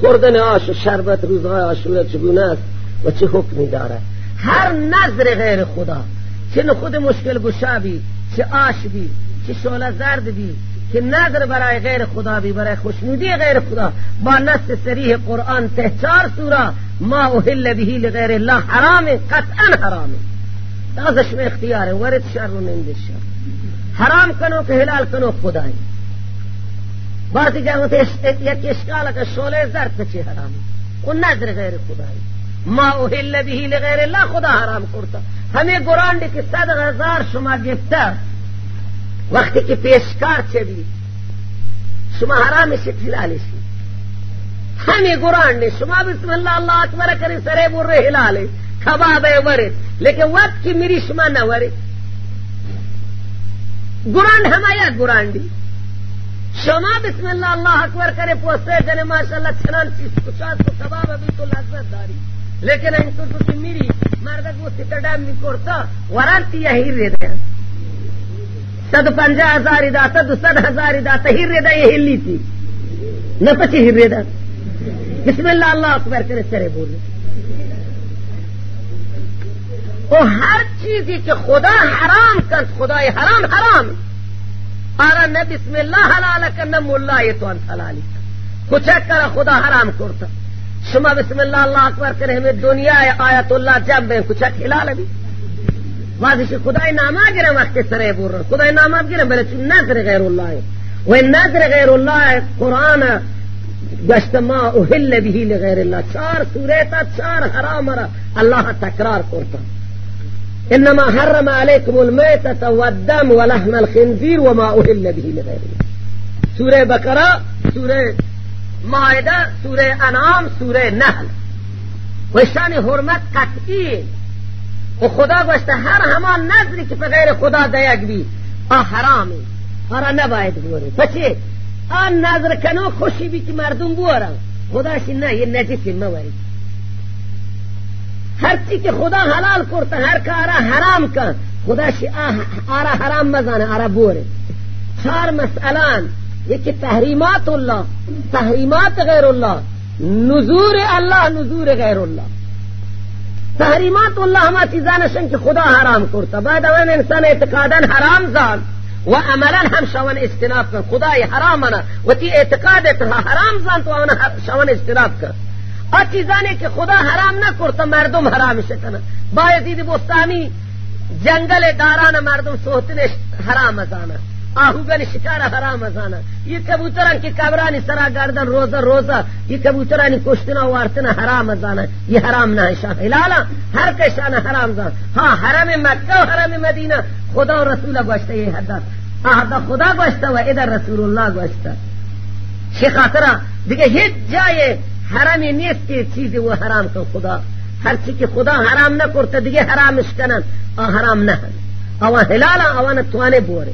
خوردن آش و شربت روزهای آشوره چگونه است و چه حکمی داره هر نظر غیر خدا چه خود مشکل گشا بی چه آش بی چه شعله زرد بی که نظر برای غیر خدا بی برای خوشنودی غیر خدا. با نص سریح قرآن تهچار سورا ما اوهل بهی لغیر الله حرام قطعا حرام. ازش میں اختیار ہے ورد شر و نند شر. حرام کنو کہ حلال کنو خدای بعضی جگہ ہوتے یک اشکال کا شعلے زرد پچے حرام وہ نظر غیر خدای ما اوهل بهی لغیر الله خدا حرام کرتا۔ ہمیں گرانڈ کی صد ہزار شما گفتا وقتی که پیشکار چوی شما حرام شد حلال شد همه گران نه شما بسم الله الله اکبر کری سره بر حلاله کباب ورد لیکن وقت کی میری شما نوره گران ہمایا گرانڈی۔ شما بسم اللہ اللہ اکبر کرے پوستے جنے ماشاء اللہ چھنان چیز کچھ تو کباب ابھی تو لذت داری۔ لیکن ان کو تو میری مرد کو سٹڈا میں کرتا ورانتی یہی رہ دیا سد پنجا ہزار داتا تو سد ہزار ادا داتا ہر ریدا یہ ہلی تھی۔ نہ پچی ہر ریدا بسم اللہ اللہ اکبر کرے سرے بولے۔ وہ ہر چیز کہ خدا حرام کر خدا حرام حرام۔ آرا نہ بسم اللہ حلال کر نہ ملا یہ تو انت حلالی کچھ کرا خدا حرام کرتا. شما بسم اللہ اللہ اکبر کرے ہمیں دنیا آیت اللہ جب میں کچھ کھلا لگی واضح خدای نامہ گرم وقت سرے بول رہا. خدای نامہ گرم بلے نظر غیر اللہ ہے. وہ نظر غیر اللہ ہے، قرآن گشتما اہل بھی غیر اللہ. چار سورے تا چار حرام را اللہ تکرار کرتا. إنما حرم عليكم الميتة والدم ولحم الخنزير وما أهل به لغيره سورة بقرة سورة مائدة سورة أنعام سورة نحل. وشان حرمت قطعی و خدا گوشته هر همان نظری که به خدا دیگ بی. آه، آ حرامی نباید بوری پچه آن نظر کنو خوشی بی که مردم بورن. خداشی نه یه نجسی مورید ہر چیز کے خدا حلال کرتا ہر کا آرا حرام کا۔ خدا سی آرا حرام مزانا آرا بورے چار مسئلان، یہ کہ تحریمات اللہ، تحریمات غیر اللہ۔ نزور اللہ، نزور غیر اللہ۔ تحریمات اللہ ہما چیزان شن کہ خدا حرام کرتا۔ بعد اوان انسان اعتقادا حرام زان۔ و عملا ہم شون اجتناب کر۔ خدا یہ حرام انا و تی اعتقاد حرام زان تو اوان شون اجتناب کر۔ اور چیزانے کہ خدا حرام نہ کرتا مردم حرام شکنا با یزید بستانی جنگل داران مردم سوتنے حرام ازانا آہو گن شکار حرام ازانا یہ کبوتران کی قبرانی سرا گردن روزہ روزہ، یہ کبوترانی کشتنا وارتنا حرام ازانا یہ حرام نہ ہے شاہ ہلالا. ہر کے حرام زان ہاں حرم مکہ و حرم مدینہ. خدا و رسول گوشتا یہ حدث آہدا خدا گوشتا و ادھر رسول اللہ گوشتا شیخ آسرا دیکھے ہیچ جائے حرم نیست که چیزی و حرام کن خدا. هرچی که خدا حرام نکرد دیگه حرامش کنن آ حرام نه اوان هلالا اوان توانه بوره